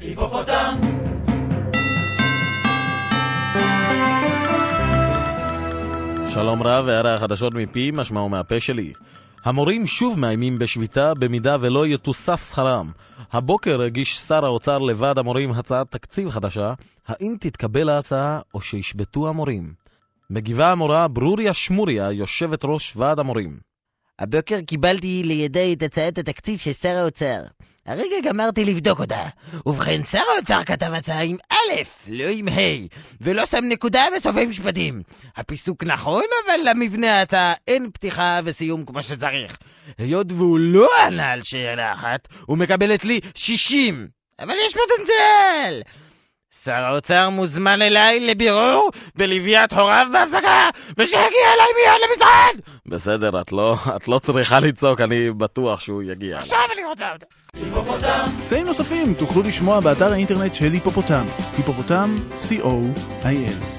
היפופוטם! שלום רב, ואלה החדשות מפי, משמעו מהפה שלי. המורים שוב מאיימים בשביתה במידה ולא יתוסף שכרם. הבוקר הגיש שר האוצר לוועד המורים הצעת תקציב חדשה, האם תתקבל ההצעה או שישבתו המורים? מגיבה המורה ברוריה שמוריה, יושבת ראש ועד המורים. הבוקר קיבלתי לידי את הצעת התקציב של שר האוצר. הרגע גמרתי לבדוק אותה. ובכן, שר האוצר כתב הצעה עם א', לא עם ה', ולא שם נקודה בסופי משפטים. הפיסוק נכון, אבל למבנה ההצעה אין פתיחה וסיום כמו שצריך. היות והוא לא ענה על שאלה אחת, הוא מקבל אצלי 60. אבל יש פוטנציאל! שר האוצר מוזמן אליי לבירור בלוויית הוריו בהפסקה, ושיגיע אליי מיד למשרד! בסדר, את לא, את לא צריכה לצעוק, אני בטוח שהוא יגיע. עכשיו אני רוצה אותה. היפופוטם! תאים נוספים תוכלו לשמוע באתר האינטרנט של היפופוטם, היפופוטם, co.il.